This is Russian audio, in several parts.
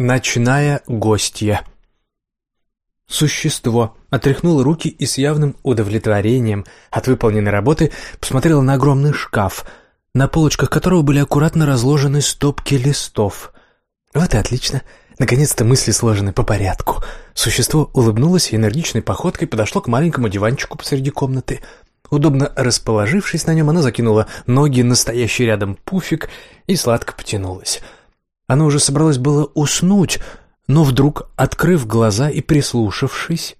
Ночная гостья. Существо отряхнуло руки и с явным удовлетворением от выполненной работы посмотрело на огромный шкаф, на полочках которого были аккуратно разложены стопки листов. Вот и отлично. Наконец-то мысли сложены по порядку. Существо улыбнулось и энергичной походкой подошло к маленькому диванчику посреди комнаты. Удобно расположившись на нем, оно закинуло ноги на стоящий рядом пуфик и сладко потянулось. Она уже собралась было уснуть, но вдруг, открыв глаза и прислушавшись,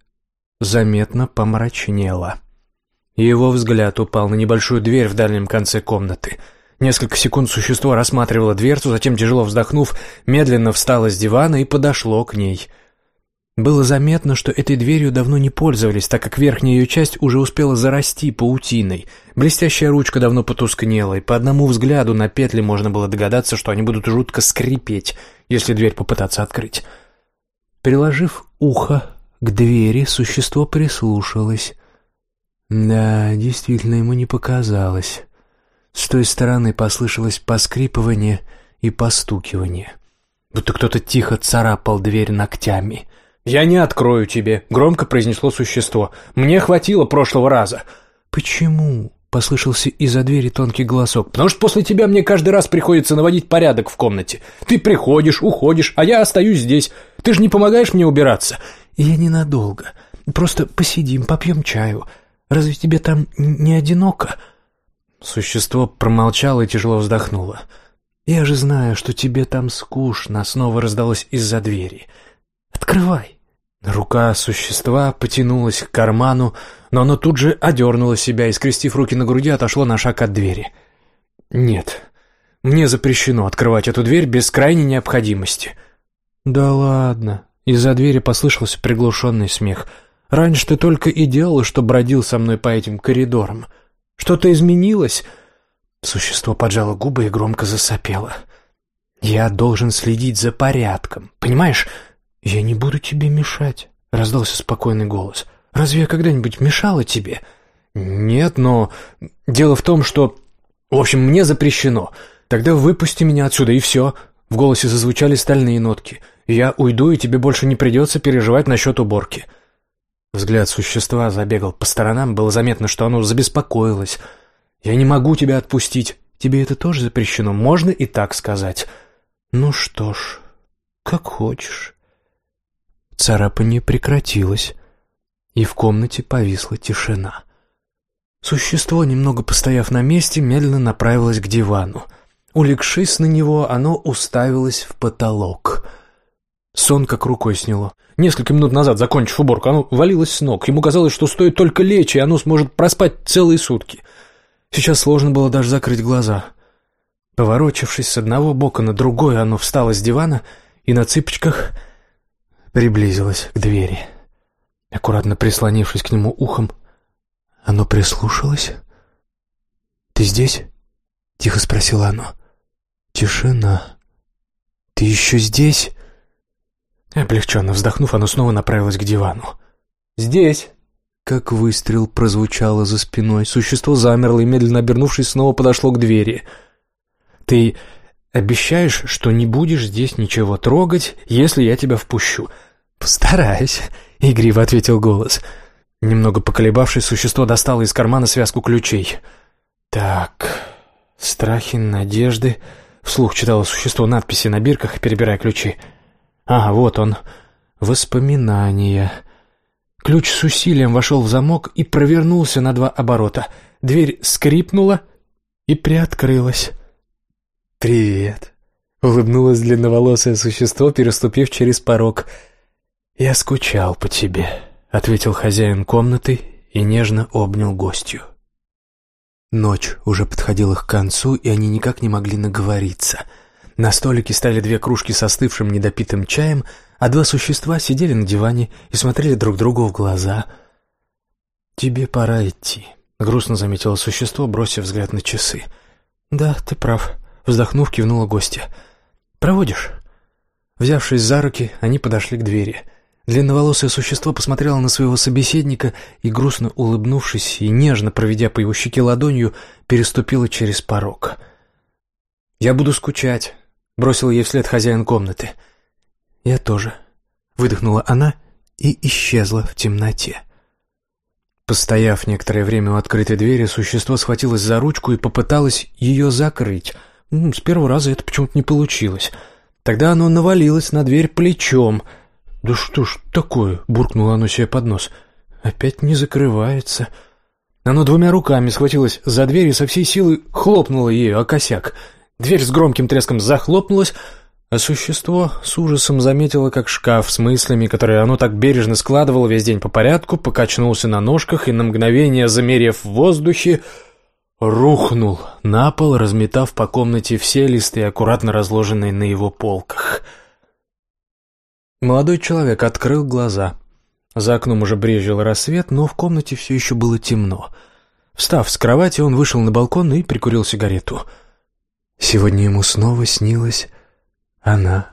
заметно помрачнела. Его взгляд упал на небольшую дверь в дальнем конце комнаты. Несколько секунд существо рассматривало дверцу, затем, тяжело вздохнув, медленно встало с дивана и подошло к ней — было заметно, что этой дверью давно не пользовались, так как верхняя ее часть уже успела зарасти паутиной. Блестящая ручка давно потускнела, и по одному взгляду на петли можно было догадаться, что они будут жутко скрипеть, если дверь попытаться открыть. Приложив ухо к двери, существо прислушалось. Да, действительно, ему не показалось. С той стороны послышалось поскрипывание и постукивание. Будто кто-то тихо царапал дверь ногтями — «Я не открою тебе», — громко произнесло существо. «Мне хватило прошлого раза». «Почему?» — послышался из-за двери тонкий голосок. «Потому что после тебя мне каждый раз приходится наводить порядок в комнате. Ты приходишь, уходишь, а я остаюсь здесь. Ты же не помогаешь мне убираться». «Я ненадолго. Просто посидим, попьем чаю. Разве тебе там не одиноко?» Существо промолчало и тяжело вздохнуло. «Я же знаю, что тебе там скучно», — снова раздалось из-за двери. «Открывай». Рука существа потянулась к карману, но оно тут же одернуло себя и, скрестив руки на груди, отошло на шаг от двери. «Нет, мне запрещено открывать эту дверь без крайней необходимости». «Да ладно». Из-за двери послышался приглушенный смех. «Раньше ты только и делал, что бродил со мной по этим коридорам. Что-то изменилось?» Существо поджало губы и громко засопело. «Я должен следить за порядком, понимаешь?» «Я не буду тебе мешать», — раздался спокойный голос. «Разве я когда-нибудь мешала тебе?» «Нет, но дело в том, что... В общем, мне запрещено. Тогда выпусти меня отсюда, и все». В голосе зазвучали стальные нотки. «Я уйду, и тебе больше не придется переживать насчет уборки». Взгляд существа забегал по сторонам, было заметно, что оно забеспокоилось. «Я не могу тебя отпустить. Тебе это тоже запрещено, можно и так сказать». «Ну что ж, как хочешь». Царапание прекратилось, и в комнате повисла тишина. Существо, немного постояв на месте, медленно направилось к дивану. Улегшись на него, оно уставилось в потолок. Сон как рукой сняло. Несколько минут назад, закончив уборку, оно валилось с ног. Ему казалось, что стоит только лечь, и оно сможет проспать целые сутки. Сейчас сложно было даже закрыть глаза. Поворочившись с одного бока на другой, оно встало с дивана и на цыпочках приблизилась к двери. Аккуратно прислонившись к нему ухом, оно прислушалось. «Ты здесь?» — тихо спросила оно. «Тишина. Ты еще здесь?» Облегченно вздохнув, оно снова направилось к дивану. «Здесь!» Как выстрел прозвучало за спиной. Существо замерло и, медленно обернувшись, снова подошло к двери. «Ты обещаешь, что не будешь здесь ничего трогать, если я тебя впущу?» «Постараюсь», — игриво ответил голос. Немного поколебавшись, существо достало из кармана связку ключей. «Так, страхи, надежды...» — вслух читало существо надписи на бирках, перебирая ключи. «А, вот он. Воспоминания». Ключ с усилием вошел в замок и провернулся на два оборота. Дверь скрипнула и приоткрылась. «Привет», — улыбнулось длинноволосое существо, переступив через порог — «Я скучал по тебе», — ответил хозяин комнаты и нежно обнял гостью. Ночь уже подходила к концу, и они никак не могли наговориться. На столике стали две кружки с остывшим недопитым чаем, а два существа сидели на диване и смотрели друг другу в глаза. «Тебе пора идти», — грустно заметило существо, бросив взгляд на часы. «Да, ты прав», — вздохнув, кивнула гостья. «Проводишь?» Взявшись за руки, они подошли к двери — Длинноволосое существо посмотрело на своего собеседника и, грустно улыбнувшись и нежно проведя по его щеке ладонью, переступило через порог. «Я буду скучать», — бросил ей вслед хозяин комнаты. «Я тоже», — выдохнула она и исчезла в темноте. Постояв некоторое время у открытой двери, существо схватилось за ручку и попыталось ее закрыть. С первого раза это почему-то не получилось. Тогда оно навалилось на дверь плечом. «Да что ж такое?» — буркнуло оно себе под нос. «Опять не закрывается». Оно двумя руками схватилось за дверь и со всей силы хлопнуло ею о косяк. Дверь с громким треском захлопнулась, а существо с ужасом заметило, как шкаф с мыслями, которые оно так бережно складывало весь день по порядку, покачнулся на ножках и на мгновение, замерев в воздухе, рухнул на пол, разметав по комнате все листы, аккуратно разложенные на его полках. Молодой человек открыл глаза. За окном уже брезжил рассвет, но в комнате все еще было темно. Встав с кровати, он вышел на балкон и прикурил сигарету. Сегодня ему снова снилось она